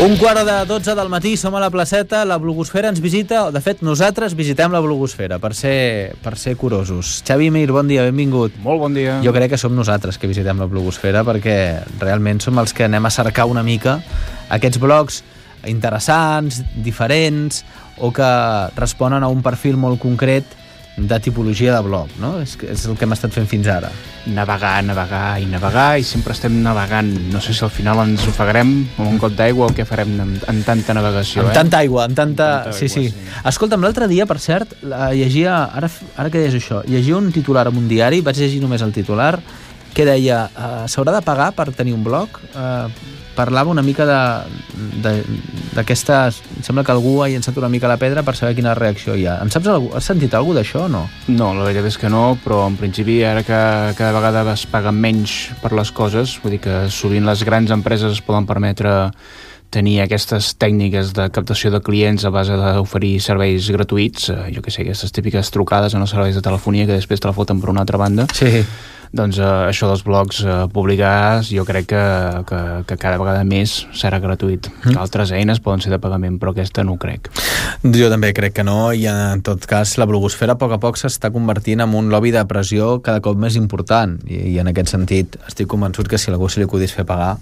Un quart de 12 del matí, som a la placeta, la blogosfera ens visita, o de fet nosaltres visitem la blogosfera per ser, per ser curosos. Xavi Mir, bon dia, benvingut. Molt bon dia. Jo crec que som nosaltres que visitem la blogosfera perquè realment som els que anem a cercar una mica aquests blogs interessants, diferents, o que responen a un perfil molt concret de tipologia de blog, no? És, és el que hem estat fent fins ara. Navegar, navegar i navegar i sempre estem navegant. No sé si al final ens ofegarem amb un got d'aigua o què farem amb, amb tanta navegació, amb eh? tanta aigua, amb tanta... Amb tanta sí, aigua, sí, sí. Escolta'm, l'altre dia, per cert, la- llegia... Ara, ara que deies això, llegia un titular en un diari, vaig llegir només el titular, que deia uh, s'haurà de pagar per tenir un blog? Uh, parlava una mica d'aquesta... Sembla que algú ha llançat una mica la pedra per saber quina reacció hi ha. En saps algú? Has sentit alguna d'això o no? No, la veritat és que no, però en principi ara que cada vegada es paga menys per les coses, vull dir que sovint les grans empreses es poden permetre tenir aquestes tècniques de captació de clients a base d'oferir serveis gratuïts, eh, jo que sé, aquestes típiques trucades en els serveis de telefonia que després te la foten per una altra banda, Sí. Doncs eh, això dels blogs eh, publicats jo crec que, que, que cada vegada més serà gratuït. Mm. Altres eines poden ser de pagament, però aquesta no ho crec. Jo també crec que no, i en tot cas la blogosfera a poc a poc s'està convertint en un lobby de pressió cada cop més important, i, i en aquest sentit estic convençut que si algú se li acudís fer pagar,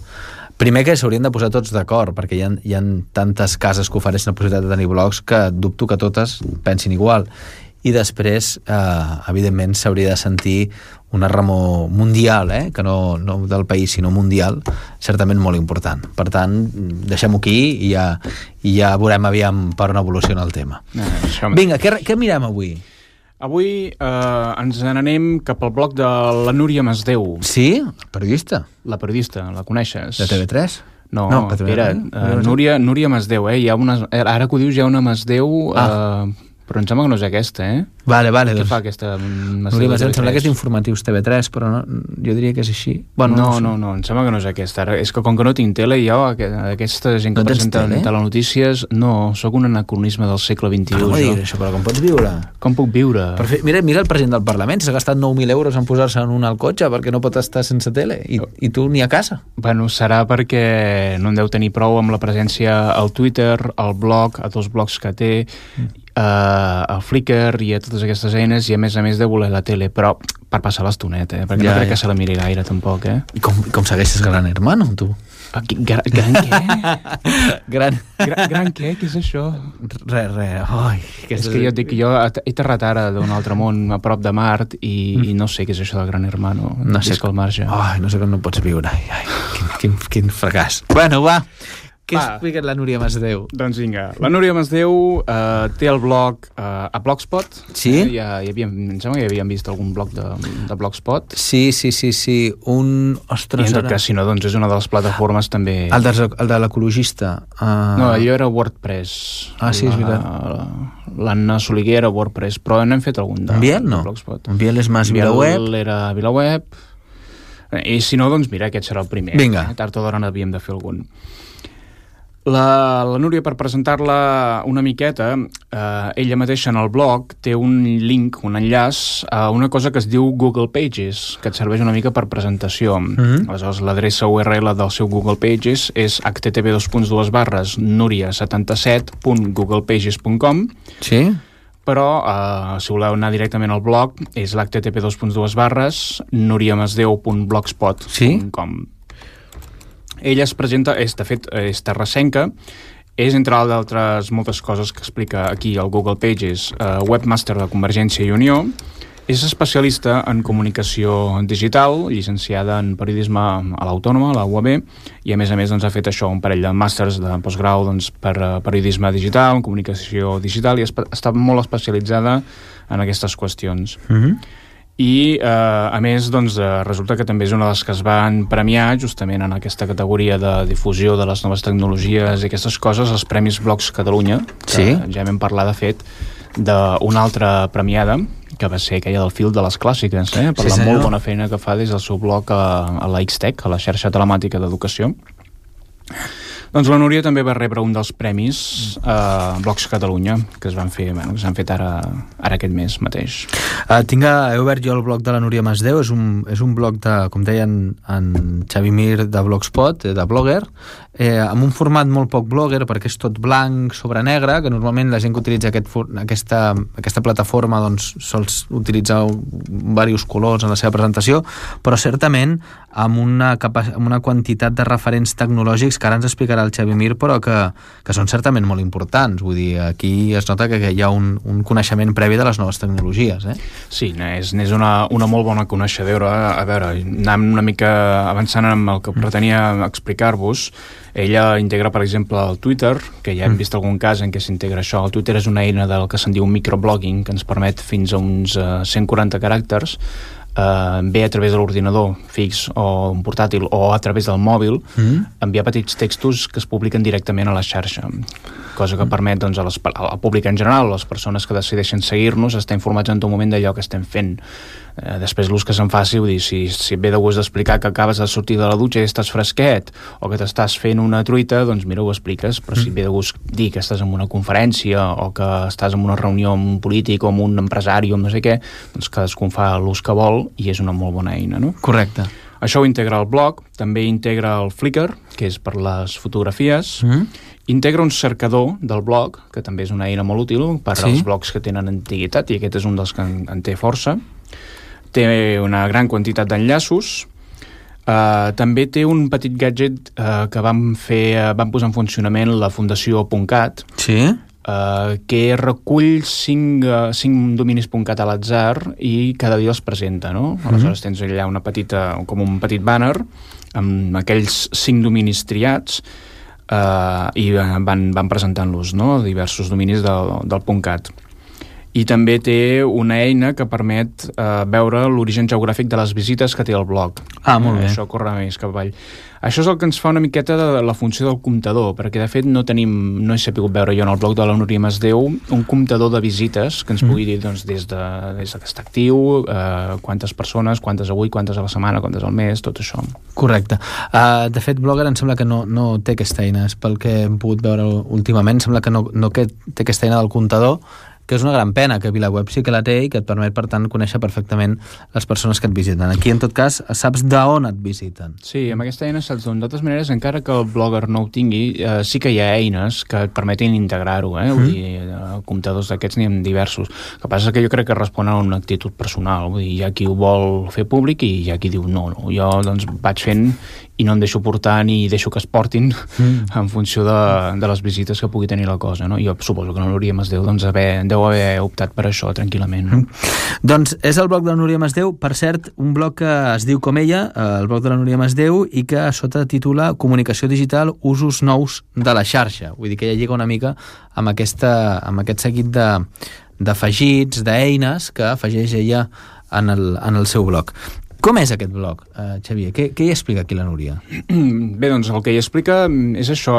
primer que s'haurien de posar tots d'acord, perquè hi ha, hi ha tantes cases que ofereixen la possibilitat de tenir blogs que dubto que totes pensin igual. I després, eh, evidentment, s'hauria de sentir una remor mundial, eh? que no, no del país, sinó mundial, certament molt important. Per tant, deixem-ho aquí i ja, i ja veurem aviam per on evoluciona el tema. Eh, això Vinga, què, què mirem avui? Avui eh, ens n'anem cap al bloc de la Núria Masdeu, Sí? Periodista? la periodista, la coneixes? De TV3? No, No, no de TV3, espera, uh, Núria, Núria Masdeu, eh? Hi ha una, eh, ara que ho dius hi ha una Masdeu, Ah. eh, però em sembla que no és aquesta, eh? Vale, vale. Què doncs, fa aquesta de em sembla que és TV3? d'informatius TV3, però no, jo diria que és així. Bueno, no, sé. no, no, em sembla que no és aquesta. És que com que no tinc tele, jo, aqu- aquesta gent que No presenta tele? telenotícies, no, sóc un anacronisme del segle XXI. Però no diguis això, però com pots viure? Com puc viure? Per fer, mira, mira el president del Parlament, s'ha gastat 9.000 euros en posar-se en un al cotxe perquè no pot estar sense tele, i, i tu ni a casa. Bueno, serà perquè no en deu tenir prou amb la presència al Twitter, al blog, a dos blogs que té, eh, al Flickr i a totes aquestes eines, i a més a més de voler la tele, però per passar l'estoneta, eh? perquè Ja, no crec ja. que se la miri gaire tampoc, eh? I com, com segueixes Gran Hermano, tu? Ah, Gran, gran què? Gran... Gran, gran què? Què és això? Re, re, ai... És que jo et dic, jo he terrat ara d'un altre món a prop de Mart i, i no sé què és això del Gran Hermano. No sé Visc al marge. Ai, no sé com no pots viure. Ai, ai, quin, quin, quin fracàs. Bueno, va. Què Va. explica la Núria Masdeu? Doncs vinga, la Núria Masdeu eh, té el blog eh, a Blogspot. Sí? Eh, ja, hi havíem, em sembla que hi havíem vist algun blog de, de Blogspot. Sí, sí, sí, sí. Un... I Ostres, en tot ara... cas, si no, doncs és una de les plataformes també... El de, el de l'ecologista. Uh... No, allò era WordPress. Ah, sí, és veritat. La- L'Anna Soliguer era WordPress, però n'hem fet algun de, Biel, no? de Blogspot. En Biel és Biel Vilaweb. era VilaWeb. Eh, I si no, doncs mira, aquest serà el primer. Vinga. Eh? Tard o d'hora n'havíem de fer algun. La, la Núria, per presentar-la una miqueta, eh, ella mateixa en el blog té un link, un enllaç a una cosa que es diu Google Pages, que et serveix una mica per presentació. Mhm. Aleshores, l'adreça URL del seu Google Pages és http barres nuria77.googlepages.com Sí? però eh, si voleu anar directament al blog és l'http barres nuriamasdeu.blogspot.com ella es presenta, és, de fet, és terrassenca, és, entre d'altres moltes coses que explica aquí al Google Pages, eh, webmaster de Convergència i Unió, és especialista en comunicació digital, llicenciada en periodisme a l'Autònoma, a la UAB, i a més a més doncs, ha fet això, un parell de màsters de postgrau doncs, per eh, periodisme digital, comunicació digital, i està molt especialitzada en aquestes qüestions. Mm -hmm. I eh, a més doncs, eh, resulta que també és una de les que es van premiar justament en aquesta categoria de difusió de les noves tecnologies i aquestes coses, els Premis Blogs Catalunya que Sí. ja vam parlar de fet d'una altra premiada que va ser aquella del fil de les clàssiques eh? per Sí, la senyor. molt bona feina que fa des del seu blog a, a la Xtec, a la xarxa telemàtica d'educació Doncs la Núria també va rebre un dels premis a uh, Blocs Catalunya, que es van fer, bueno, que s'han fet ara, ara aquest mes mateix. Uh, tinc a, he obert jo el blog de la Núria Masdeu, és un, és un blog de, com deien en Xavi Mir de Blogspot, eh, de Blogger, eh, amb un format molt poc blogger perquè és tot blanc sobre negre, que normalment la gent que utilitza aquest, aquesta, aquesta plataforma doncs, sols utilitzar diversos colors en la seva presentació, però certament amb una, amb una quantitat de referents tecnològics que ara ens explicarà el Xavi Mir, però que, que són certament molt importants. Vull dir, aquí es nota que, que hi ha un, un coneixement previ de les noves tecnologies. Eh? Sí, és, és una, una molt bona coneixedora. A veure, anem una mica avançant amb el que pretenia explicar-vos. Ella integra, per exemple, el Twitter, que ja hem mm. vist algun cas en què s'integra això. El Twitter és una eina del que se'n diu microblogging, que ens permet fins a uns uh, eh, 140 caràcters eh, bé a través de l'ordinador fix o un portàtil o a través del mòbil mm. enviar petits textos que es publiquen directament a la xarxa cosa que mm. permet doncs, a les, al públic en general, a les persones que decideixen seguir-nos, estar informats en tot moment d'allò que estem fent. Eh, després l'ús que se'n faci, vull dir, si, si et ve de gust d'explicar que acabes de sortir de la dutxa i estàs fresquet, o que t'estàs fent una truita, doncs mira, ho expliques, però mm. si ve de gust dir que estàs en una conferència o que estàs en una reunió amb un polític o amb un empresari o no sé què, doncs cadascú fa l'ús que vol i és una molt bona eina, no? Correcte. Això ho integra el blog, també integra el Flickr, que és per les fotografies, mm. integra un cercador del blog, que també és una eina molt útil per sí. als blogs que tenen antiguitat, i aquest és un dels que en, en té força. Té una gran quantitat d'enllaços, Uh, també té un petit gadget uh, que vam fer, uh, vam posar en funcionament la Fundació .cat, sí? Eh, que recull cinc, uh, cinc dominis.cat a l'atzar i cada dia els presenta, no? Mm -hmm. Aleshores tens allà una petita, com un petit banner amb aquells cinc dominis triats eh, i van, van presentant-los, no?, diversos dominis del, del .cat i també té una eina que permet eh, veure l'origen geogràfic de les visites que té el blog. Ah, molt bé. Eh, això corre més cap avall. Això és el que ens fa una miqueta de la funció del comptador, perquè de fet no tenim, no he sabut veure jo en el blog de la Núria Masdeu un comptador de visites que ens mm. pugui dir doncs, des, de, des de que està actiu, eh, quantes persones, quantes avui, quantes a la setmana, quantes al mes, tot això. Correcte. Uh, de fet, Blogger em sembla que no, no té aquesta eina, és pel que hem pogut veure últimament, sembla que no, no té aquesta eina del comptador, que és una gran pena, que VilaWeb sí que la té i que et permet, per tant, conèixer perfectament les persones que et visiten. Aquí, en tot cas, saps d'on et visiten. Sí, amb aquesta eina saps d'on. Totes maneres, encara que el blogger no ho tingui, eh, sí que hi ha eines que et permetin integrar-ho, eh? Mm. Vull dir, eh, comptadors d'aquests n'hi ha diversos. El que passa que jo crec que responen a una actitud personal. Vull dir, hi ha qui ho vol fer públic i hi ha qui diu no, no. Jo, doncs, vaig fent i no em deixo portar ni deixo que es portin mm. en funció de, de les visites que pugui tenir la cosa. No? Jo suposo que la Núria Masdeu doncs, haver, deu haver optat per això tranquil·lament. No? Mm. Doncs és el blog de la Núria Masdeu, per cert, un blog que es diu com ella, el blog de la Núria Masdeu, i que a sota titula Comunicació digital, usos nous de la xarxa. Vull dir que ja lliga una mica amb, aquesta, amb aquest seguit de d'afegits, d'eines que afegeix ella en el, en el seu blog. Com és aquest blog, uh, Xavier? Què, què hi explica aquí la Núria? Bé, doncs el que hi explica és això,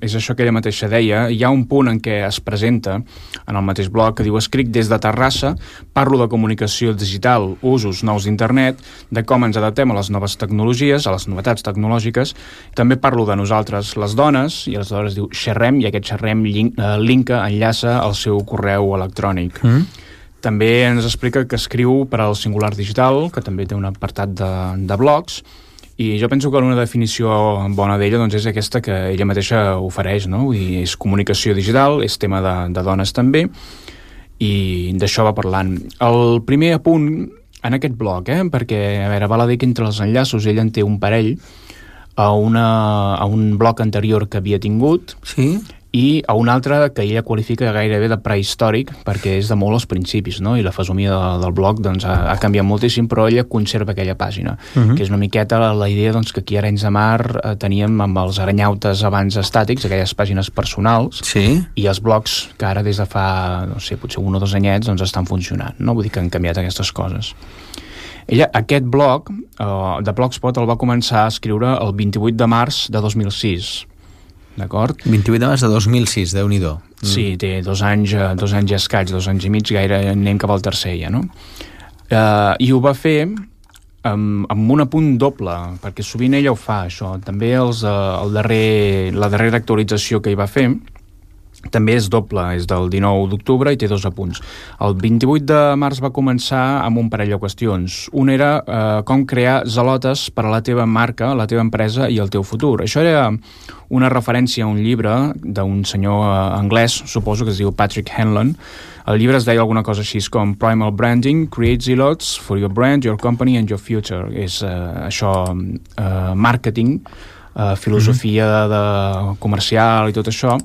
és això que ella mateixa deia. Hi ha un punt en què es presenta en el mateix blog que diu escric des de Terrassa, parlo de comunicació digital, usos nous d'internet, de com ens adaptem a les noves tecnologies, a les novetats tecnològiques. També parlo de nosaltres, les dones, i aleshores diu xerrem, i aquest xerrem link, eh, linka, enllaça al seu correu electrònic. Mm també ens explica que escriu per al Singular Digital, que també té un apartat de, de blogs, i jo penso que una definició bona d'ella doncs, és aquesta que ella mateixa ofereix, no? Vull dir, és comunicació digital, és tema de, de dones també, i d'això va parlant. El primer apunt en aquest blog, eh? perquè a veure, val a dir que entre els enllaços ella en té un parell a, una, a un blog anterior que havia tingut, sí i a un altre que ella qualifica gairebé de prehistòric perquè és de molt als principis no? i la fesomia de, del blog doncs, ha, ha canviat moltíssim però ella conserva aquella pàgina uh mhm. -huh. que és una miqueta la, la idea doncs, que aquí a Arenys de Mar eh, teníem amb els aranyautes abans estàtics, aquelles pàgines personals sí. i els blogs que ara des de fa, no sé, potser un o dos anyets doncs estan funcionant, no? vull dir que han canviat aquestes coses ella, aquest blog eh, de Blogspot el va començar a escriure el 28 de març de 2006 d'acord? 28 de març de 2006, déu nhi mm. Sí, té dos anys, eh, dos anys i escaig, dos anys i mig, gaire anem cap al tercer ja, no? Uh, I ho va fer amb, amb un apunt doble, perquè sovint ella ho fa, això. També els, eh, el darrer, la darrera actualització que hi va fer, també és doble, és del 19 d'octubre i té dos apunts. El 28 de març va començar amb un parell de qüestions. Un era eh, com crear zelotes per a la teva marca, la teva empresa i el teu futur. Això era una referència a un llibre d'un senyor eh, anglès, suposo que es diu Patrick Hanlon. El llibre es deia alguna cosa així com Primal Branding, Create Zealots for your brand, your company and your future. És eh, això, eh, màrqueting, eh, filosofia mm -hmm. de, de comercial i tot això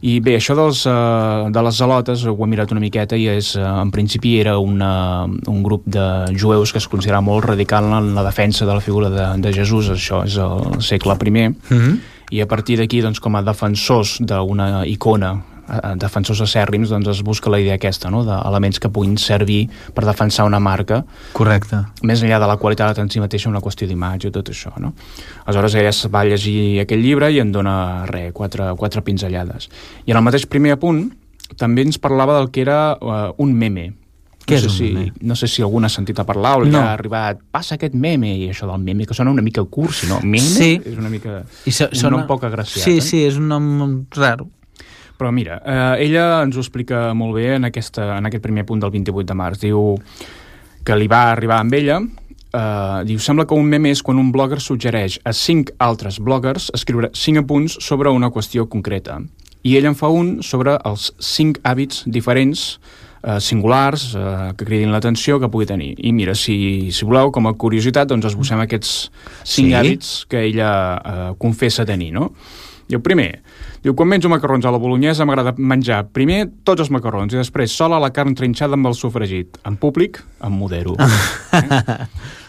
i bé, això dels, uh, de les zelotes ho he mirat una miqueta i és, uh, en principi era una, un grup de jueus que es considerava molt radical en la defensa de la figura de, de Jesús, això és el segle I, mm -hmm. i a partir d'aquí, doncs, com a defensors d'una icona defensors acèrrims doncs es busca la idea aquesta, no? d'elements que puguin servir per defensar una marca. Correcte. Més enllà de la qualitat en si mateixa, una qüestió d'imatge i tot això. No? Aleshores ella va llegir aquell llibre i en dona, res, quatre, quatre pinzellades. I en el mateix primer apunt també ens parlava del que era uh, un meme, què no sé si, meme? No sé si algú n'ha sentit a parlar o li No. ha arribat, passa aquest meme, i això del meme, que sona una mica cursi, no? Meme Sí. és una mica... I so, un nom poc agraciat, Sí, eh? sí, és un nom raro. Però mira, eh, ella ens ho explica molt bé en, aquesta, en aquest primer punt del 28 de març. Diu que li va arribar amb ella, eh, diu, sembla que un meme és quan un blogger suggereix a cinc altres bloggers escriure cinc apunts sobre una qüestió concreta. I ell en fa un sobre els cinc hàbits diferents eh, singulars eh, que cridin l'atenció que pugui tenir. I mira, si, si voleu, com a curiositat, doncs esbossem aquests cinc Sí. hàbits que ella eh, confessa tenir, no? Diu, primer, diu, quan menjo macarrons a la bolognesa m'agrada menjar primer tots els macarrons i després sola la carn trinxada amb el sofregit. En públic, em modero. eh?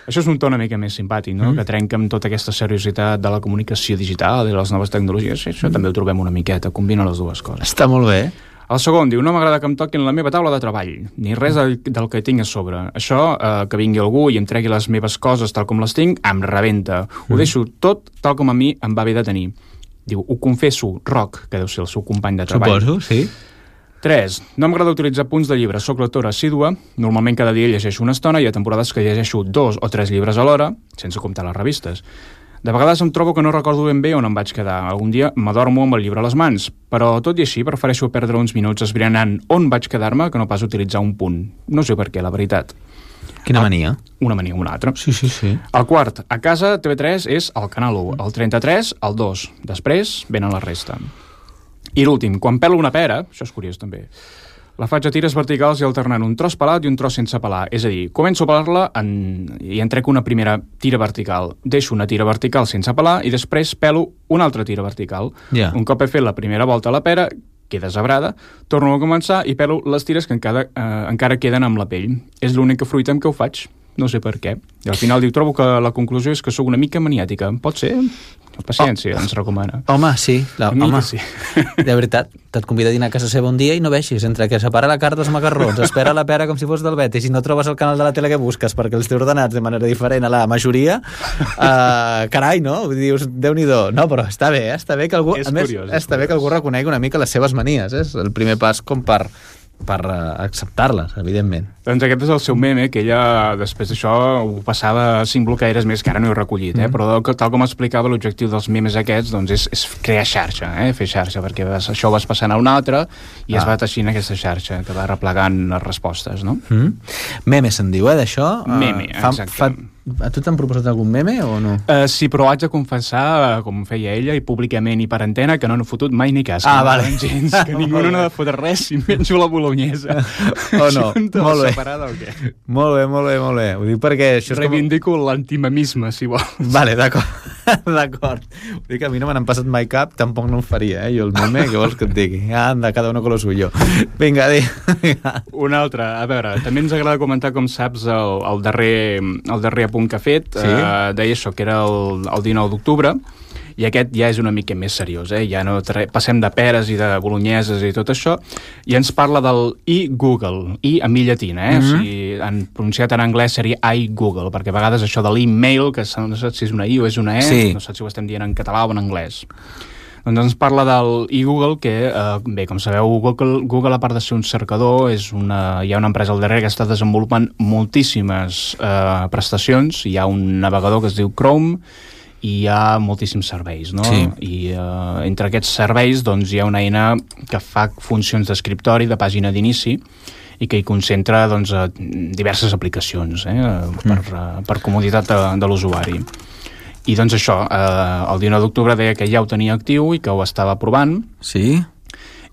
Això és un to una mica més simpàtic, no? Mm. que trenca amb tota aquesta seriositat de la comunicació digital i de les noves tecnologies. Això mm. també ho trobem una miqueta, combina les dues coses. Està molt bé. El segon diu, no m'agrada que em toquin la meva taula de treball, ni res del, del que tinc a sobre. Això, eh, que vingui algú i em tregui les meves coses tal com les tinc, em rebenta. Ho Mm. deixo tot tal com a mi em va bé de tenir. Diu, ho confesso, Roc, que deu ser el seu company de treball. Suposo, sí. 3. No m'agrada utilitzar punts de llibre. Soc lectora assídua. Normalment cada dia llegeixo una estona i hi ha temporades que llegeixo dos o tres llibres alhora, sense comptar les revistes. De vegades em trobo que no recordo ben bé on em vaig quedar. Algun dia m'adormo amb el llibre a les mans, però tot i així prefereixo perdre uns minuts esbrinant on vaig quedar-me que no pas utilitzar un punt. No sé per què, la veritat. Quina mania. Una mania o una altra. Sí, sí, sí. El quart, a casa TV3 és el canal 1, el 33, el 2. Després venen la resta. I l'últim, quan pelo una pera, això és curiós també, la faig a tires verticals i alternant un tros pelat i un tros sense pelar. És a dir, començo a pelar-la en... i en trec una primera tira vertical. Deixo una tira vertical sense pelar i després pelo una altra tira vertical. Ja. Un cop he fet la primera volta a la pera, queda zebrada, torno a començar i pelo les tires que encara, eh, encara queden amb la pell. És l'única fruita amb què ho faig. No sé per què. I al final diu, trobo que la conclusió és que sóc una mica maniàtica. Pot ser? Paciència, oh. ens recomana. Home, sí. La, home, sí. de veritat, te't convida a dinar a casa seva un dia i no veixis, entre que separa la carn dels macarrons, espera la pera com si fos del Betis i no trobes el canal de la tele que busques perquè els té ordenats de manera diferent a la majoria, uh, carai, no? Dius, déu nhi No, però està bé, eh? està bé que algú, És a més, curiós, està bé que algú reconegui una mica les seves manies, eh? és el primer pas com per, per uh, acceptar-les, evidentment. Doncs aquest és el seu meme, que ella després d'això ho passava cinc blocaires més, que ara no he recollit, eh? però que- tal com explicava l'objectiu dels memes aquests doncs és, és crear xarxa, eh? fer xarxa, perquè vas, això ho vas passant a un altre i es Ah. va teixint aquesta xarxa que va replegant les respostes, no? Mm? Meme se'n diu, eh, d'això? Uh, Meme, exacte. A tu t'han proposat algun meme o no? Uh, sí, però haig de confessar, eh, com feia ella, i públicament i per antena, que no n'he fotut mai ni cas. Ah, que no vale. Gens, que ningú no n'ha de fotre res si menjo la bolognesa. Oh, no. Molt bé. separada o què? Molt bé, molt bé, molt bé. Ho dic perquè això és com... Reivindico l'antimamisme, si vols. Vale, d'acord. d'acord. Vull dir que a mi no me n'han passat mai cap, tampoc no em faria, eh? Jo el meme, què vols que et digui? Anda, cada uno con lo suyo. Vinga, di. Vinga. Un altre, a veure, també ens agrada comentar, com saps, el, el, darrer, el darrer apunt que ha fet. Sí. Eh, deia això, que era el, el 19 d'octubre, i aquest ja és una mica més seriós, eh? ja no passem de peres i de bolonyeses i tot això, i ens parla del e-Google, i amb i llatina, eh? Mhm. o sigui, en pronunciat en anglès seria i-Google, perquè a vegades això de l'e-mail, que no saps si és una i o és una e, Sí. no saps si ho estem dient en català o en anglès. Doncs ens parla del e-Google, que, eh, bé, com sabeu, Google, Google, a part de ser un cercador, és una, hi ha una empresa al darrere que està desenvolupant moltíssimes eh, prestacions. Hi ha un navegador que es diu Chrome, i hi ha moltíssims serveis, no? Sí. I eh, entre aquests serveis doncs, hi ha una eina que fa funcions d'escriptori, de pàgina d'inici, i que hi concentra doncs, eh, diverses aplicacions eh, per, Mm. eh, per comoditat de, de l'usuari. I doncs això, eh, el 19 d'octubre deia que ja ho tenia actiu i que ho estava provant, Sí?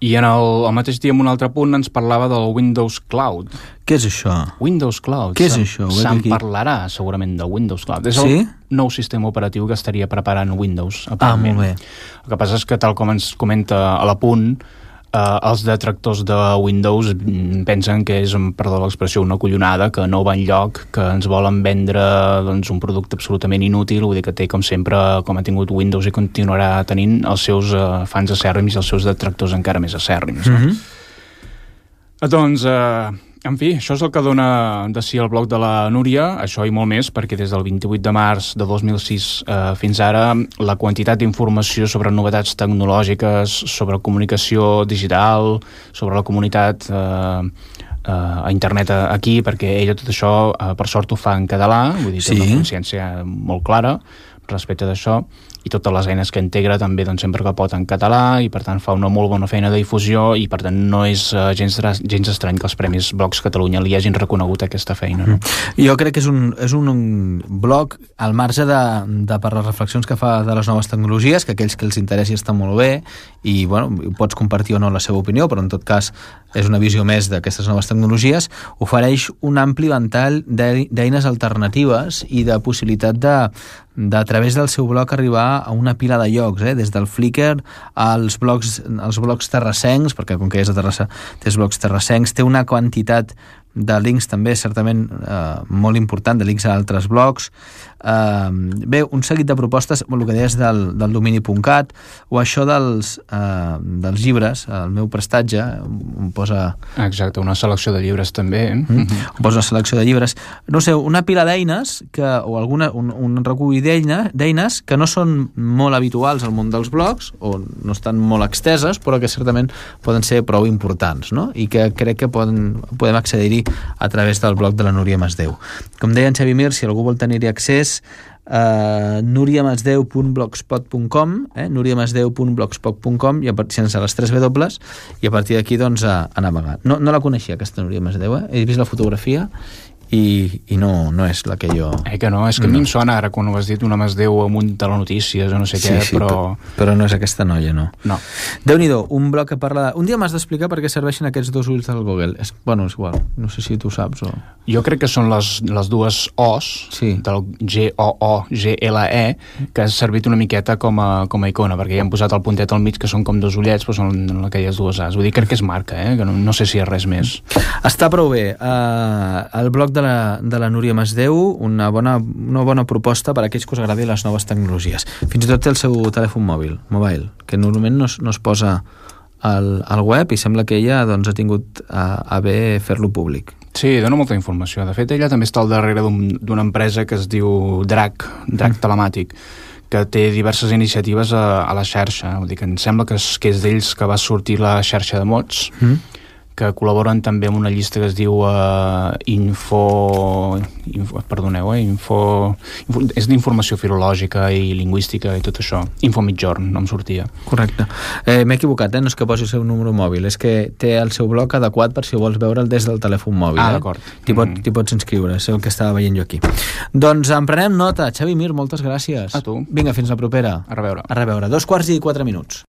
i en el, el mateix dia en un altre punt ens parlava del Windows Cloud. Què és això? Windows Cloud. Què és això? Se'n parlarà segurament del Windows Cloud. És Sí? el nou sistema operatiu que estaria preparant Windows. Ah, aparentment. molt bé. El que passa és que, tal com ens comenta a l'apunt, eh, els detractors de Windows pensen que és, perdó l'expressió, una collonada, que no va enlloc, que ens volen vendre doncs, un producte absolutament inútil, vull dir que té, com sempre, com ha tingut Windows i continuarà tenint els seus eh, fans acèrrims i els seus detractors encara més acèrrims. Mm -hmm. Doncs, eh, en fi, això és el que dona de si el blog de la Núria, això i molt més, perquè des del 28 de març de 2006 eh, fins ara la quantitat d'informació sobre novetats tecnològiques, sobre comunicació digital, sobre la comunitat eh, eh, a internet aquí, perquè ella tot això, eh, per sort, ho fa en català, vull dir, té Sí. una consciència molt clara respecte d'això, i totes les eines que integra també doncs, sempre que pot en català i per tant fa una molt bona feina de difusió i per tant no és uh, gens, gens estrany que els Premis Blogs Catalunya li hagin reconegut aquesta feina. No? Jo crec que és un, és un, un blog al marge de, de per les reflexions que fa de les noves tecnologies, que aquells que els interessi està molt bé i bueno, pots compartir o no la seva opinió, però en tot cas és una visió més d'aquestes noves tecnologies, ofereix un ampli ventall d'e- d'eines alternatives i de possibilitat de, de a través del seu blog arribar a una pila de llocs, eh? des del Flickr als blogs, als blogs terrassencs, perquè com que és a Terrassa té els blogs terrassencs, té una quantitat de links també certament eh, molt important, de links a altres blogs. Eh, bé, un seguit de propostes, el que deies del, del domini.cat o això dels, eh, dels llibres, el meu prestatge, on posa, Exacte, una selecció de llibres també. Eh? mm. on posa una selecció de llibres. No sé, una pila d'eines que, o alguna, un, un recull d'eines que no són molt habituals al món dels blogs o no estan molt exteses, però que certament poden ser prou importants, no? I que crec que poden, podem accedir-hi a través del blog de la Núria Masdeu. Com deia en Xavi Mir, si algú vol tenir-hi accés, eh, nuriamasdeu.blogspot.com eh, nuriamasdeu.blogspot.com i a partir sense les 3 W i a partir d'aquí doncs a, a navegar. No, no la coneixia aquesta Núria Masdeu, eh? he vist la fotografia i, i no, no és la que jo... Eh que no, és que a mi em sona ara quan ho has dit una Masdeu amunt de les notícies o no sé què, però... però... però no és aquesta noia, no. No. déu nhi un blog que parla... De... Un dia m'has d'explicar per què serveixen aquests dos ulls del Google. És... Bueno, és igual, no sé si tu saps o... Jo crec que són les, les dues O's Sí. del G-O-O-G-L-E que ha servit una miqueta com a, com a icona perquè ja han posat el puntet al mig que són com dos ullets però són aquelles dues A's. Vull dir, crec que és marca, eh? que no, no sé si és res més. Està prou bé. Uh, el blog de la, de la Núria Masdeu, una bona, una bona proposta per a aquells que us agradi les noves tecnologies. Fins i tot té el seu telèfon mòbil, mobile, que normalment no es, no es posa al, al web i sembla que ella doncs, ha tingut a, a bé fer-lo públic. Sí, dona molta informació. De fet, ella també està al darrere d'un- d'una empresa que es diu DRAC, DRAC Telemàtic, que té diverses iniciatives a, a la xarxa. Vull dir que em sembla que és, que és d'ells que va sortir la xarxa de mots, Mm? Que col·laboren també amb una llista que es diu uh, Info... info perdoneu, eh? Info, info és d'informació filològica i lingüística i tot això. Info mitjorn, no em sortia. Correcte. Eh, M'he equivocat, eh? no és que posi el seu número mòbil, és que té el seu blog adequat per si vols veure'l des del telèfon mòbil. Ah, eh? d'acord. T'hi pot, Mm. pots inscriure, és el que estava veient jo aquí. Doncs en prenem nota. Xavi Mir, moltes gràcies. A tu. Vinga, fins la propera. A reveure. A reveure. Dos quarts i quatre minuts.